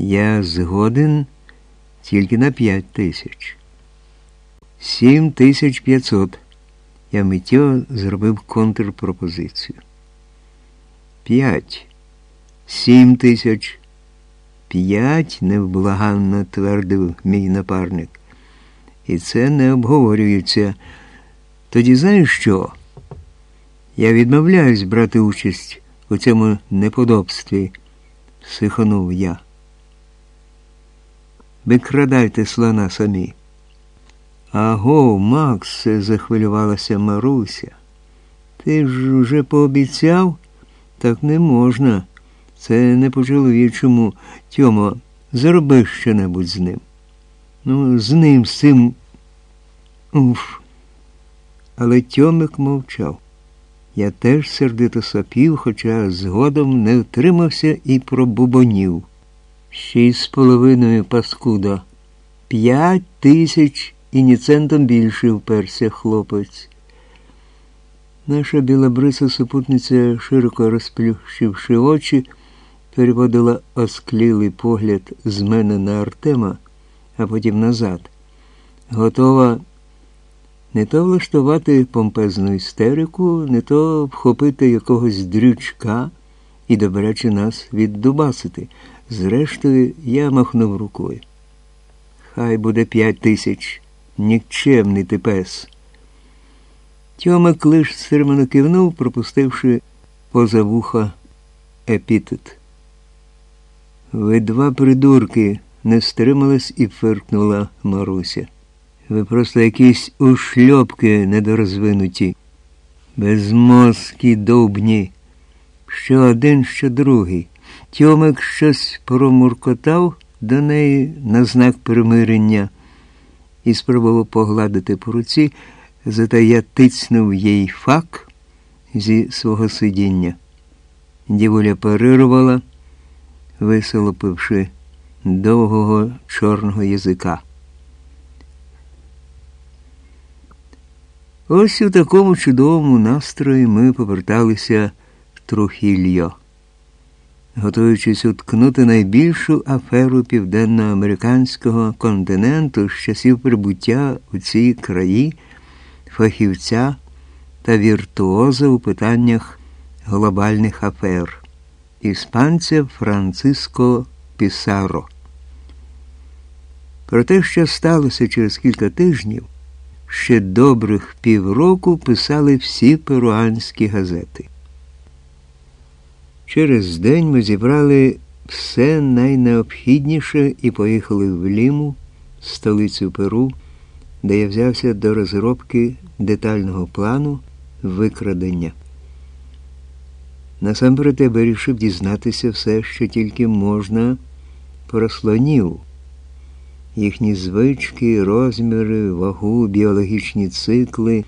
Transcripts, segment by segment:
Я згоден тільки на п'ять тисяч. Сім тисяч п'ятсот. Я миттєво зробив контрпропозицію. П'ять. Сім тисяч. П'ять невблаганно твердив мій напарник. І це не обговорюється. Тоді знаєш що? Я відмовляюсь брати участь у цьому неподобстві, сихонув я. Викрадайте слона самі. Аго, Макс, захвилювалася Маруся. Ти ж уже пообіцяв? Так не можна. Це не по чоловічому. Тьомо, зроби що-небудь з ним. Ну, з ним, з цим. Уф. Але Тьомик мовчав. Я теж сердито сопів, хоча згодом не втримався і пробубонів. Шість з половиною паскуда. П'ять тисяч і більше вперся хлопець. Наша білобриса супутниця, широко розплющивши очі, переводила осклілий погляд з мене на Артема, а потім назад. Готова не то влаштувати помпезну істерику, не то вхопити якогось дрючка і добряче нас віддубасити. Зрештою, я махнув рукою. Хай буде п'ять тисяч. Нікчемний ти пес. Тьомик лиш стримано кивнув, пропустивши поза вуха епітет. Ви два придурки, не стрималась і фиркнула Маруся. Ви просто якісь ушльопки недорозвинуті, безмозкі довбні, що один, що другий. Тьомик щось промуркотав до неї на знак примирення і спробував погладити по руці, зате я тицнув їй фак зі свого сидіння. Дівуля парирувала, висолопивши довгого чорного язика. Ось у такому чудовому настрої ми поверталися в Трухільо, готуючись уткнути найбільшу аферу південноамериканського континенту з часів прибуття у ці краї фахівця та віртуоза у питаннях глобальних афер іспанця Франциско Пісаро. Про те, що сталося через кілька тижнів ще добрих півроку писали всі перуанські газети. Через день ми зібрали все найнеобхідніше і поїхали в Ліму, столицю Перу, де я взявся до розробки детального плану викрадення. Насамперед я вирішив дізнатися все, що тільки можна про слонів їхні звички, розміри, вагу, біологічні цикли,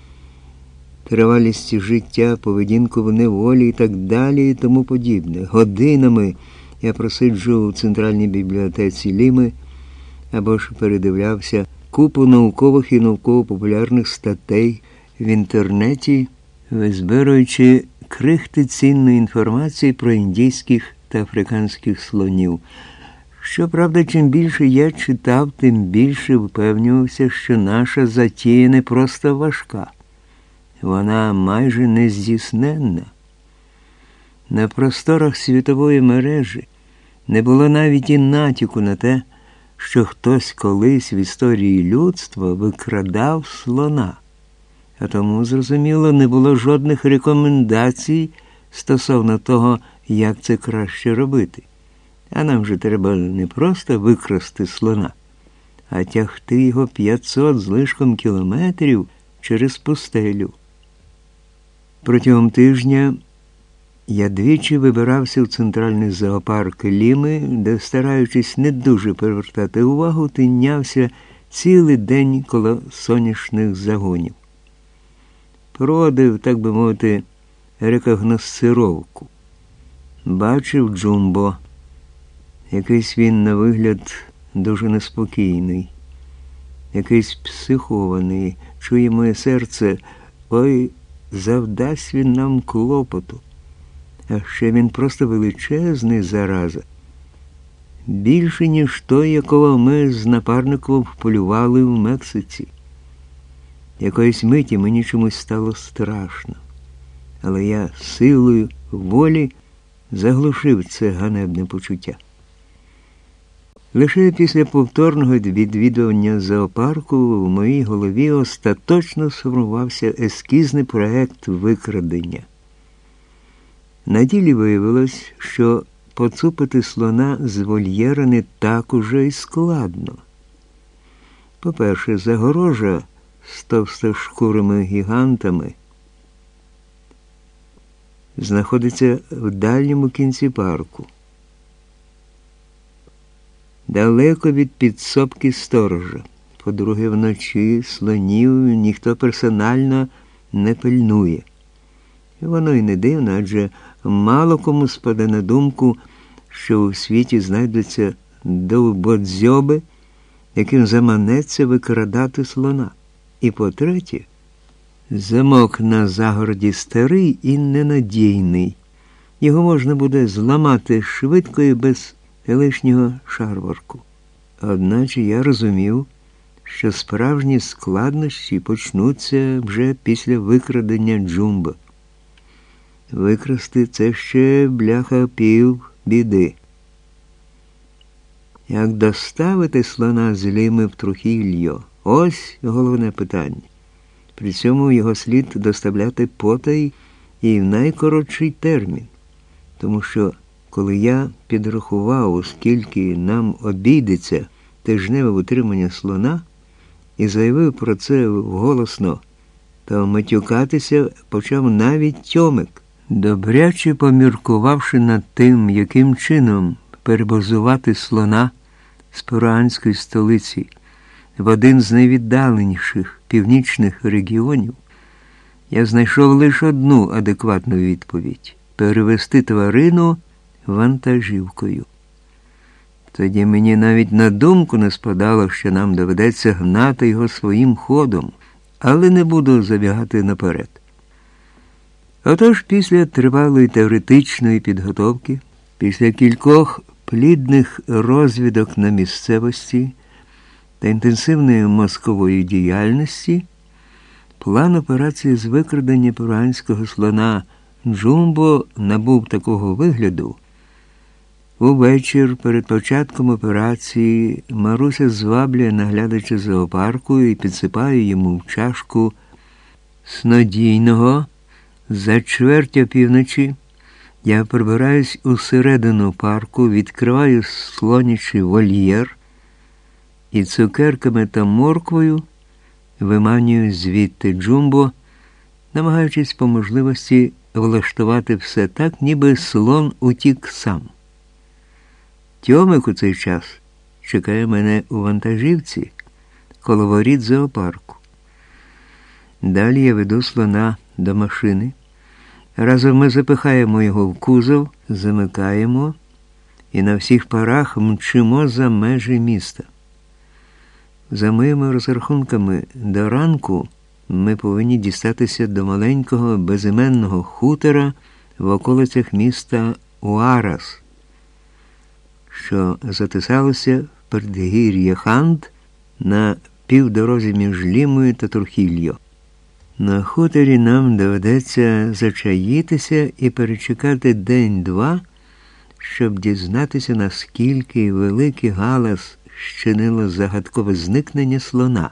тривалість життя, поведінку в неволі і так далі і тому подібне. Годинами я просиджу у центральній бібліотеці Ліми або ж передивлявся купу наукових і науково-популярних статей в інтернеті, визбираючи крихти цінної інформації про індійських та африканських слонів. Щоправда, чим більше я читав, тим більше впевнювався, що наша затія не просто важка, вона майже нездійсненна. На просторах світової мережі не було навіть і натяку на те, що хтось колись в історії людства викрадав слона, а тому, зрозуміло, не було жодних рекомендацій стосовно того, як це краще робити. А нам же треба не просто викрасти слона, а тягти його 500 з лишком кілометрів через пустелю. Протягом тижня я двічі вибирався в центральний зоопарк Ліми, де, стараючись не дуже привертати увагу, тинявся цілий день коло сонячних загонів. Проводив, так би мовити, рекогносцировку. Бачив Джумбо. Якийсь він, на вигляд, дуже неспокійний, якийсь психований, чує моє серце, ой, завдасть він нам клопоту. А ще він просто величезний зараза. більше, ніж той, якого ми з напарником вполювали в Мексиці. Якоїсь миті мені чомусь стало страшно, але я силою волі заглушив це ганебне почуття. Лише після повторного відвідування зоопарку в моїй голові остаточно сформувався ескізний проект викрадення. На ділі виявилось, що поцупити слона з вольєра не так уже й складно. По-перше, загорожа з товстошкурими гігантами знаходиться в дальньому кінці парку далеко від підсобки сторожа. По-друге, вночі слонів ніхто персонально не пильнує. Воно й не дивно, адже мало кому спаде на думку, що у світі знайдуться довбодзьоби, яким заманеться викрадати слона. І по-третє, замок на загороді старий і ненадійний. Його можна буде зламати швидко і без лишнього шарварку. Одначе я розумів, що справжні складнощі почнуться вже після викрадення джумба. Викрасти це ще бляха пів біди. Як доставити слона з ліми в трухілля? Ось головне питання. При цьому його слід доставляти потай і в найкоротший термін, тому що коли я підрахував, скільки нам обійдеться тижневе утримання слона, і заявив про це голосно, то матюкатися почав навіть тьомик, добряче поміркувавши над тим, яким чином перебазувати слона з перуанської столиці в один з найвіддаленіших північних регіонів, я знайшов лише одну адекватну відповідь перевести тварину вантажівкою. Тоді мені навіть на думку не спадало, що нам доведеться гнати його своїм ходом, але не буду забігати наперед. Отож, після тривалої теоретичної підготовки, після кількох плідних розвідок на місцевості та інтенсивної мозкової діяльності, план операції з викрадення перуанського слона Джумбо набув такого вигляду. Увечір перед початком операції Маруся зваблює наглядача зоопарку і підсипає йому в чашку снодійного. За чверть опівночі я прибираюсь усередину парку, відкриваю слонячий вольєр і цукерками та морквою виманюю звідти джумбо, намагаючись по можливості влаштувати все так, ніби слон утік сам. Тьомик у цей час чекає мене у вантажівці коло воріт зоопарку. Далі я веду слона до машини. Разом ми запихаємо його в кузов, замикаємо і на всіх парах мчимо за межі міста. За моїми розрахунками до ранку ми повинні дістатися до маленького безіменного хутора в околицях міста Уарас що затисалося в передгір'я Ханд на півдорозі між Лімою та Турхіллю. На хуторі нам доведеться зачаїтися і перечекати день-два, щоб дізнатися, наскільки великий галас щинило загадкове зникнення слона.